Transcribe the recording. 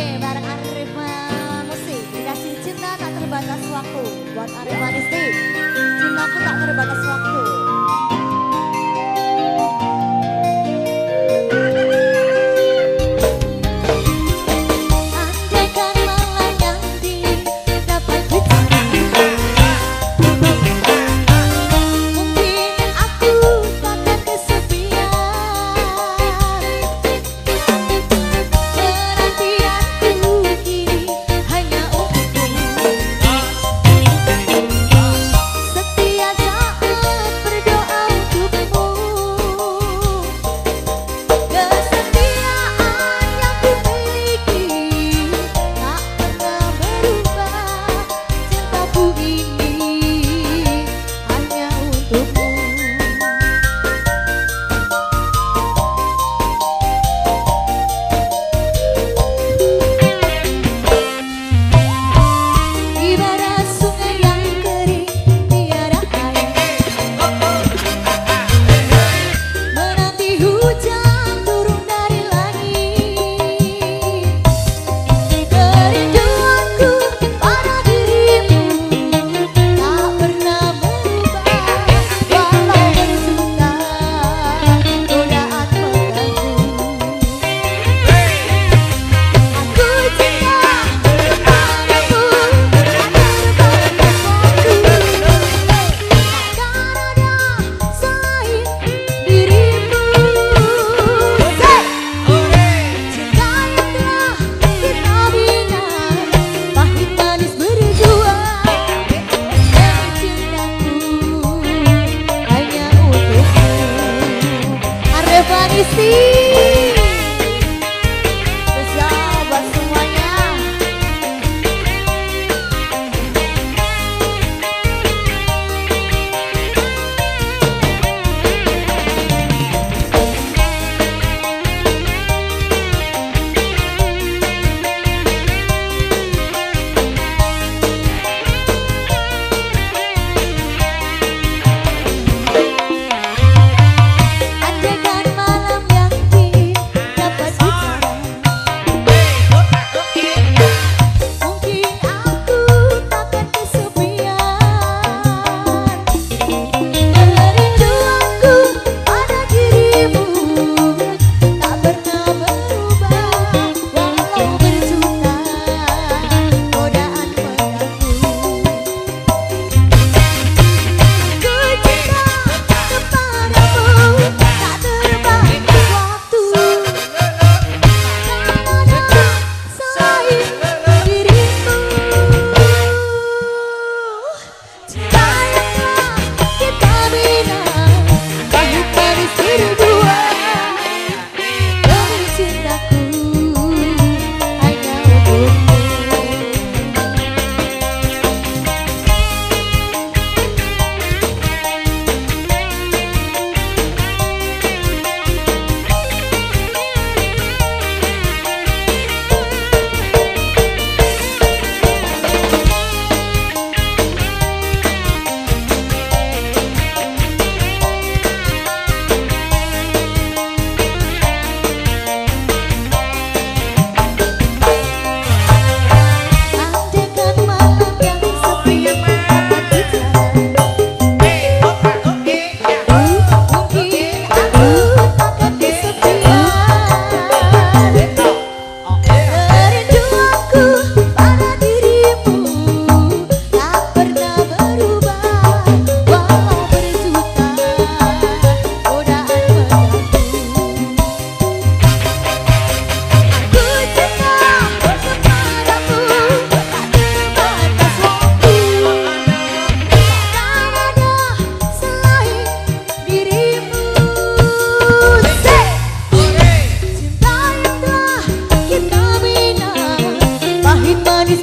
bareng Arif Musik Dikasih cinta tak terbatas waktu. Buat Arif Manusi, Cintaku tak terbatas waktu. Somebody's